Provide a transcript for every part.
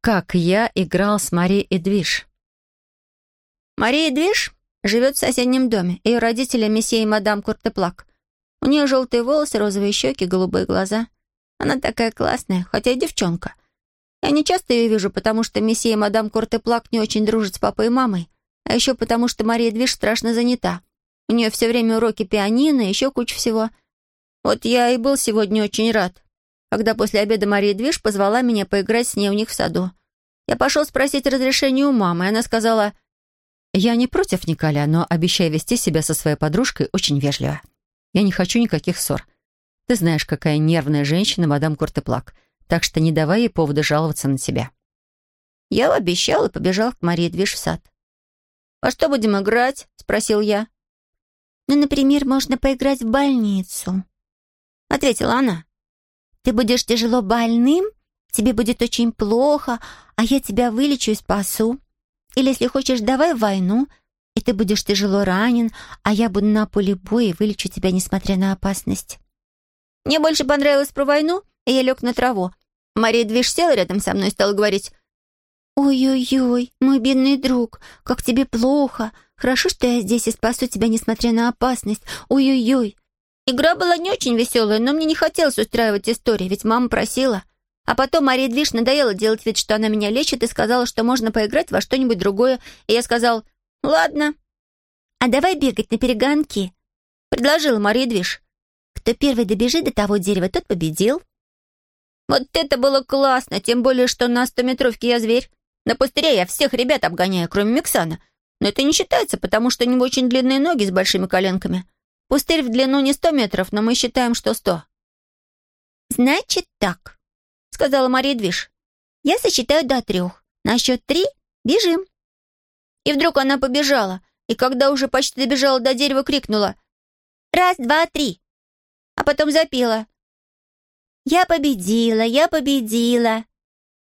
Как я играл с Марией Эдвиш. Мария Эдвиш живет в соседнем доме. Ее родители — месье и мадам Куртеплак. У нее желтые волосы, розовые щеки, голубые глаза. Она такая классная, хотя и девчонка. Я не часто ее вижу, потому что месье и мадам Куртеплак не очень дружат с папой и мамой, а еще потому что Мария Эдвиш страшно занята. У нее все время уроки пианино и еще куча всего. Вот я и был сегодня очень рад, когда после обеда Мария Движ позвала меня поиграть с ней у них в саду. Я пошел спросить разрешения у мамы, и она сказала, «Я не против Николя, но обещаю вести себя со своей подружкой очень вежливо. Я не хочу никаких ссор. Ты знаешь, какая нервная женщина мадам Куртеплак, так что не давай ей повода жаловаться на тебя». Я обещал и побежал к Марии Движ в сад. «А что будем играть?» — спросил я. «Ну, например, можно поиграть в больницу», — ответила она. Ты будешь тяжело больным, тебе будет очень плохо, а я тебя вылечу и спасу. Или, если хочешь, давай войну, и ты будешь тяжело ранен, а я буду на поле боя и вылечу тебя, несмотря на опасность. Мне больше понравилось про войну, и я лег на траву. Мария Движ села рядом со мной и стала говорить, «Ой-ой-ой, мой бедный друг, как тебе плохо. Хорошо, что я здесь и спасу тебя, несмотря на опасность. Ой-ой-ой, Игра была не очень веселая, но мне не хотелось устраивать истории, ведь мама просила. А потом Мария Движ надоело делать вид, что она меня лечит, и сказала, что можно поиграть во что-нибудь другое. И я сказал, «Ладно». «А давай бегать на перегонки», — предложила Мария Движ. «Кто первый добежит до того дерева, тот победил». Вот это было классно, тем более, что на стометровке я зверь. На пустыре я всех ребят обгоняю, кроме Миксана. Но это не считается, потому что у него очень длинные ноги с большими коленками. Пустырь в длину не сто метров, но мы считаем, что сто». «Значит так», — сказала Мария Движ. «Я сосчитаю до трех. На счет три бежим». И вдруг она побежала, и когда уже почти добежала до дерева, крикнула «Раз, два, три!» А потом запела «Я победила, я победила!»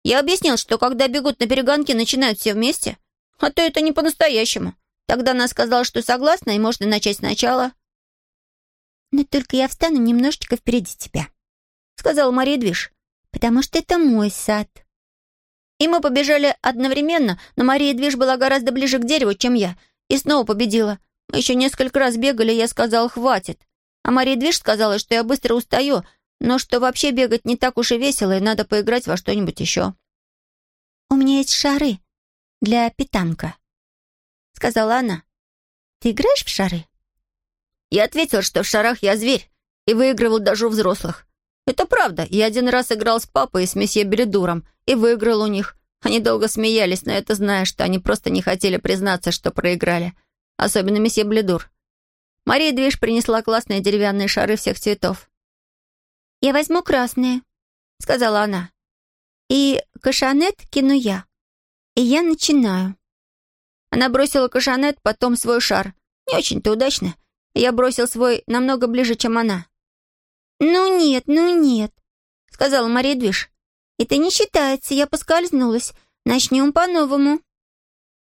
Я объяснил, что когда бегут на перегонки, начинают все вместе, а то это не по-настоящему. Тогда она сказала, что согласна, и можно начать сначала. «Но только я встану немножечко впереди тебя», — сказала Мария Движ, «потому что это мой сад». И мы побежали одновременно, но Мария Движ была гораздо ближе к дереву, чем я, и снова победила. Мы еще несколько раз бегали, я сказал «хватит». А Мария Движ сказала, что я быстро устаю, но что вообще бегать не так уж и весело, и надо поиграть во что-нибудь еще. «У меня есть шары для питанка», — сказала она. «Ты играешь в шары?» Я ответил, что в шарах я зверь и выигрывал даже у взрослых. Это правда. Я один раз играл с папой и с месье Бредуром и выиграл у них. Они долго смеялись, но это зная, что они просто не хотели признаться, что проиграли. Особенно месье Бледур. Мария Движ принесла классные деревянные шары всех цветов. «Я возьму красные», — сказала она. «И кашанет кину я. И я начинаю». Она бросила кашанет, потом свой шар. Не очень-то удачно. Я бросил свой намного ближе, чем она. «Ну нет, ну нет», — сказала Мария Движ. «Это не считается, я поскользнулась. Начнем по-новому».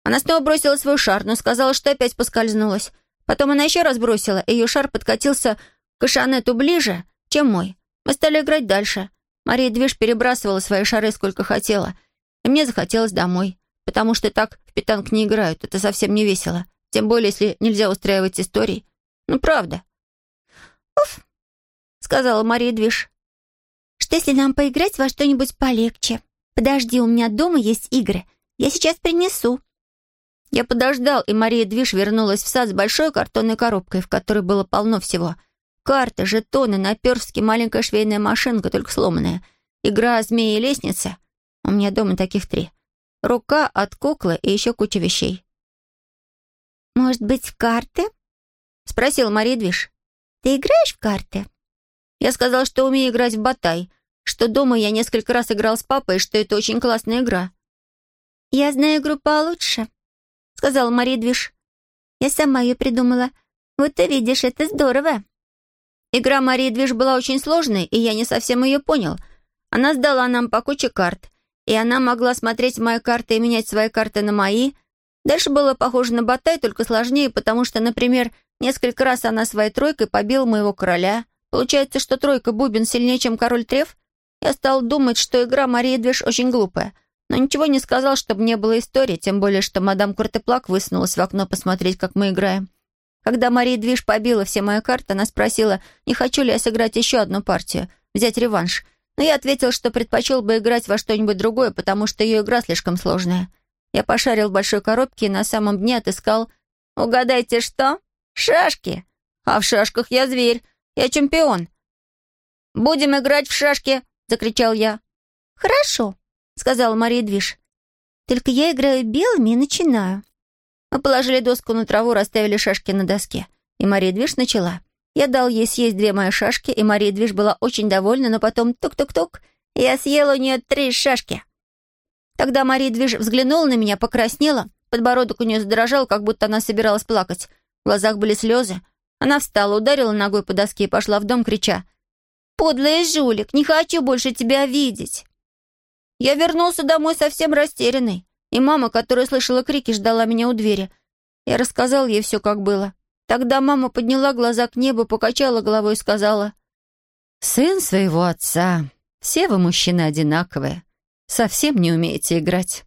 Она снова бросила свой шар, но сказала, что опять поскользнулась. Потом она еще раз бросила, и ее шар подкатился к Ашанету ближе, чем мой. Мы стали играть дальше. Мария Движ перебрасывала свои шары сколько хотела. И мне захотелось домой, потому что так в питанг не играют, это совсем не весело. Тем более, если нельзя устраивать истории. Ну, правда. «Уф», — сказала Мария Движ. «Что, если нам поиграть во что-нибудь полегче? Подожди, у меня дома есть игры. Я сейчас принесу». Я подождал, и Мария Движ вернулась в сад с большой картонной коробкой, в которой было полно всего. Карты, жетоны, наперстки, маленькая швейная машинка, только сломанная. Игра «Змеи и лестница». У меня дома таких три. Рука от куклы и еще куча вещей. «Может быть, в карты?» — спросил Мария Движ. «Ты играешь в карты?» Я сказал, что умею играть в батай, что дома я несколько раз играл с папой, что это очень классная игра. «Я знаю игру получше», — сказала Мария Движ. «Я сама ее придумала. Вот ты видишь, это здорово». Игра Марии Движ была очень сложной, и я не совсем ее понял. Она сдала нам по куче карт, и она могла смотреть мои карты и менять свои карты на мои. Дальше было похоже на батай, только сложнее, потому что, например, Несколько раз она своей тройкой побила моего короля. Получается, что тройка бубен сильнее, чем король треф? Я стал думать, что игра Марии Движ очень глупая. но ничего не сказал, чтобы не было истории, тем более, что мадам Куртеплак высунулась в окно посмотреть, как мы играем. Когда Мария Движ побила все мои карты, она спросила, не хочу ли я сыграть еще одну партию, взять реванш. Но я ответил, что предпочел бы играть во что-нибудь другое, потому что ее игра слишком сложная. Я пошарил в большой коробке и на самом дне отыскал... Угадайте, что? Шашки. А в шашках я зверь. Я чемпион. «Будем играть в шашки!» — закричал я. «Хорошо», — сказала Мария Движ. «Только я играю белыми и начинаю». Мы положили доску на траву, расставили шашки на доске. И Мария Движ начала. Я дал ей съесть две мои шашки, и Мария Движ была очень довольна, но потом тук-тук-тук, я съела у нее три шашки. Тогда Мария Движ взглянула на меня, покраснела, подбородок у нее задрожал, как будто она собиралась плакать. В глазах были слезы. Она встала, ударила ногой по доске и пошла в дом, крича. «Подлый жулик, не хочу больше тебя видеть!» Я вернулся домой совсем растерянный. И мама, которая слышала крики, ждала меня у двери. Я рассказал ей все, как было. Тогда мама подняла глаза к небу, покачала головой и сказала, «Сын своего отца. Все вы мужчины одинаковые. Совсем не умеете играть».